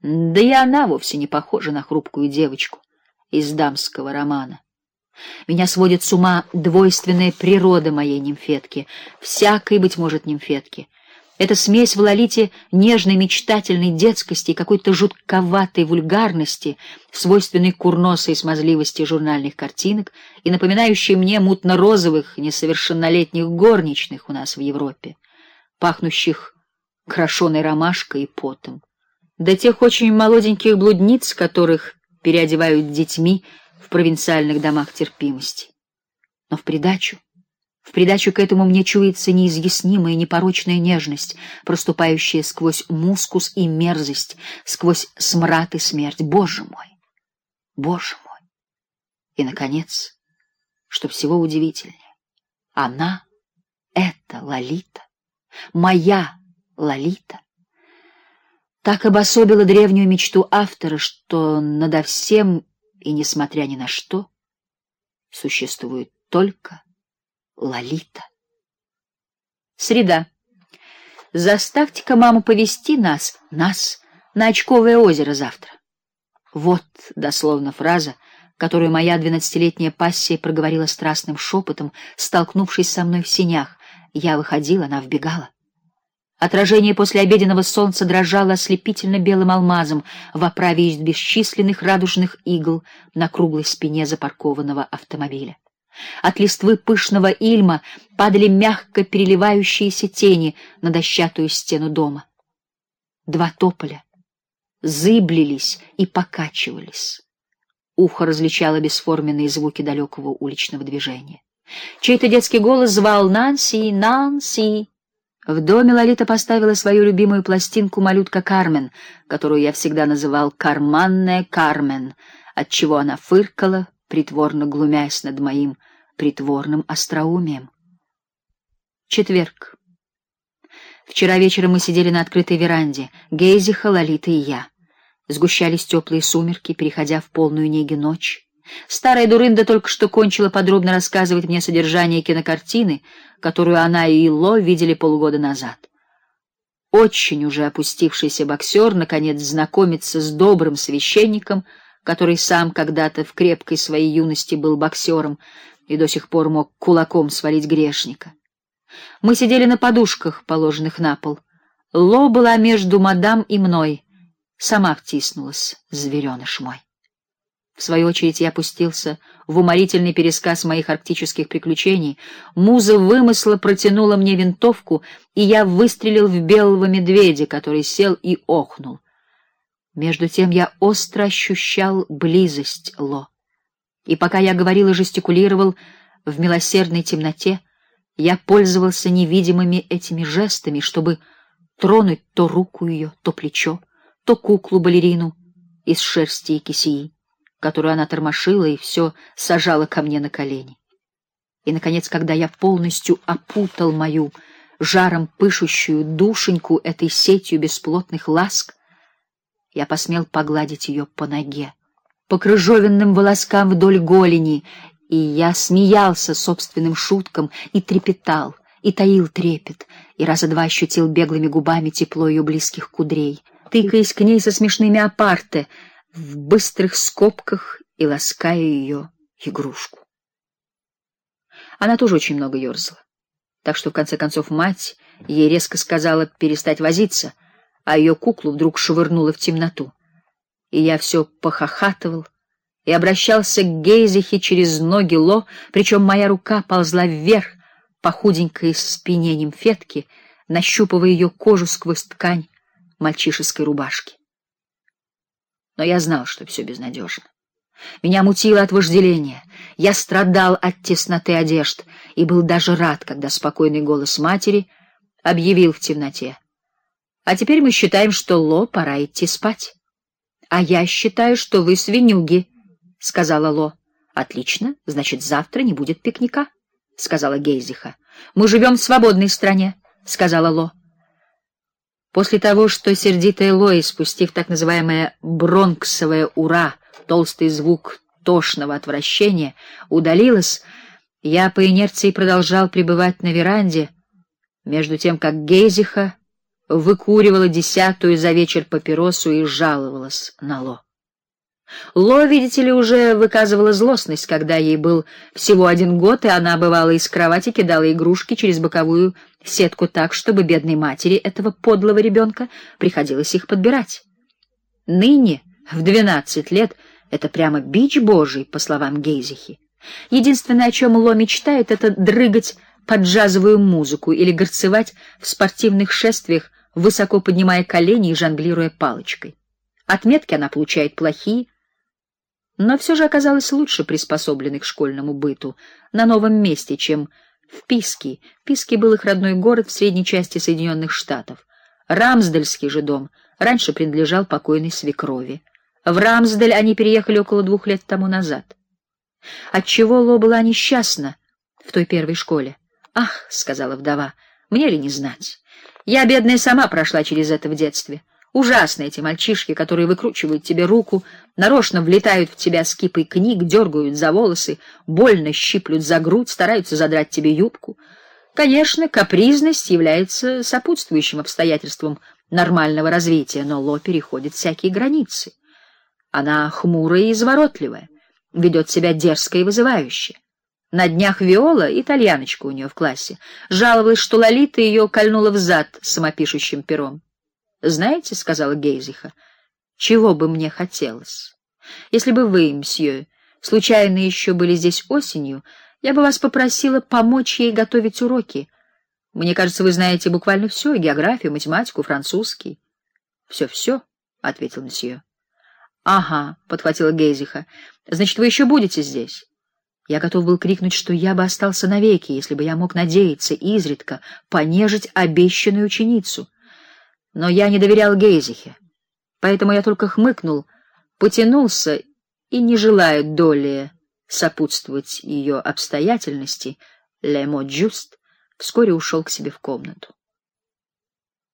Да и она вовсе не похожа на хрупкую девочку из дамского романа. Меня сводит с ума двойственная природа моей нимфетки, всякой, быть может, нимфетки. Эта смесь в Лолите нежной мечтательной детскости и какой-то жутковатой вульгарности, свойственной курносой смазливости журнальных картинок и напоминающей мне мутно-розовых несовершеннолетних горничных у нас в Европе, пахнущих крашеной ромашкой и потом. До тех очень молоденьких блудниц, которых переодевают детьми в провинциальных домах терпимости. Но в придачу в придачу к этому мне чуется неизъяснимая непорочная нежность, проступающая сквозь мускус и мерзость, сквозь смрад и смерть. Боже мой! Боже мой! И наконец, что всего удивительнее, она это Лолита, моя Лолита. Так обособила древнюю мечту автора, что надо всем и несмотря ни на что существует только Лолита. Среда. Заставьте-ка маму повести нас, нас на очковое озеро завтра. Вот дословно фраза, которую моя двенадцатилетняя пассия проговорила страстным шепотом, столкнувшись со мной в синях. Я выходила, она вбегала. Отражение после обеденного солнца дрожало ослепительно белым алмазом в оправе из бесчисленных радужных игл на круглой спине запаркованного автомобиля. От листвы пышного ильма падали мягко переливающиеся тени на дощатую стену дома. Два тополя зыблились и покачивались. Ухо различало бесформенные звуки далекого уличного движения. Чей-то детский голос звал «Нанси! Нанси!». В доме Лолита поставила свою любимую пластинку «Малютка Кармен», которую я всегда называл «Карманная Кармен», отчего она фыркала, притворно глумясь над моим притворным остроумием. Четверг. Вчера вечером мы сидели на открытой веранде, Гейзиха, Лолита и я. Сгущались теплые сумерки, переходя в полную неги ночь. Старая дурында только что кончила подробно рассказывать мне содержание кинокартины, которую она и Ло видели полгода назад. Очень уже опустившийся боксер наконец знакомится с добрым священником, который сам когда-то в крепкой своей юности был боксером и до сих пор мог кулаком свалить грешника. Мы сидели на подушках, положенных на пол. Ло была между мадам и мной, сама втиснулась, звереныш мой. В свою очередь я опустился в уморительный пересказ моих арктических приключений. Муза вымысла протянула мне винтовку, и я выстрелил в белого медведя, который сел и охнул. Между тем я остро ощущал близость Ло. И пока я говорил и жестикулировал в милосердной темноте, я пользовался невидимыми этими жестами, чтобы тронуть то руку ее, то плечо, то куклу-балерину из шерсти и кисеи, которую она тормошила и все сажала ко мне на колени. И наконец, когда я полностью опутал мою жаром пышущую душеньку этой сетью бесплотных ласк, я посмел погладить ее по ноге по крыжовенным волоскам вдоль голени, и я смеялся собственным шуткам и трепетал, и таил трепет, и раза два ощутил беглыми губами тепло ее близких кудрей, тыкаясь к ней со смешными апарте в быстрых скобках и лаская ее игрушку. Она тоже очень много ерзала, так что в конце концов мать ей резко сказала перестать возиться, а ее куклу вдруг швырнула в темноту и я все похохатывал и обращался к Гейзихе через ноги Ло, причем моя рука ползла вверх по худенькой спине нимфетки, нащупывая ее кожу сквозь ткань мальчишеской рубашки. Но я знал, что все безнадежно. Меня мутило от вожделения. Я страдал от тесноты одежд и был даже рад, когда спокойный голос матери объявил в темноте: "А теперь мы считаем, что Ло пора идти спать". А я считаю, что вы свинюги, сказала Ло. Отлично, значит, завтра не будет пикника, сказала Гейзиха. Мы живем в свободной стране, сказала Ло. После того, что сердитая Ло, спустив так называемое бронксовое ура, толстый звук тошного отвращения, удалилась, я по инерции продолжал пребывать на веранде, между тем как Гейзиха выкуривала десятую за вечер папиросу и жаловалась на Ло. Ло, видите ли, уже выказывала злостность, когда ей был всего один год, и она бывала из кровати кидала игрушки через боковую сетку так, чтобы бедной матери этого подлого ребенка приходилось их подбирать. Ныне, в двенадцать лет, это прямо бич божий, по словам Гейзихи. Единственное, о чем Ло мечтает, это дрыгать под джазовую музыку или горцевать в спортивных шествиях, высоко поднимая колени и жонглируя палочкой. Отметки она получает плохие, но все же оказалась лучше приспособленной к школьному быту на новом месте, чем в Писки. Писки был их родной город в средней части Соединенных Штатов. Рамсдельский же дом раньше принадлежал покойной свекрови. В Рамсдель они переехали около двух лет тому назад. Отчего Ло была несчастна в той первой школе? Ах, сказала вдова, мне ли не знать? Я бедная сама прошла через это в детстве. Ужасны эти мальчишки, которые выкручивают тебе руку, нарочно влетают в тебя с кипой книг, дергают за волосы, больно щиплют за грудь, стараются задрать тебе юбку. Конечно, капризность является сопутствующим обстоятельством нормального развития, но Ло переходит всякие границы. Она хмурая и изворотливая, ведет себя дерзко и вызывающе. На днях Виола, итальяночка у нее в классе, жаловалась, что Лолита ее кольнула в зад самопишущим пером. Знаете, сказала Гейзиха, чего бы мне хотелось. Если бы вы, мсье, случайно еще были здесь осенью, я бы вас попросила помочь ей готовить уроки. Мне кажется, вы знаете буквально все: географию, математику, французский. Все-все, ответил мсье. Ага, подхватила Гейзиха. Значит, вы еще будете здесь. Я готов был крикнуть, что я бы остался навеки, если бы я мог надеяться изредка понежить обещанную ученицу но я не доверял Гейзихе. Поэтому я только хмыкнул, потянулся и, не желая доли сопутствовать ее обстоятельности, Лемо Джуст вскоре ушел к себе в комнату.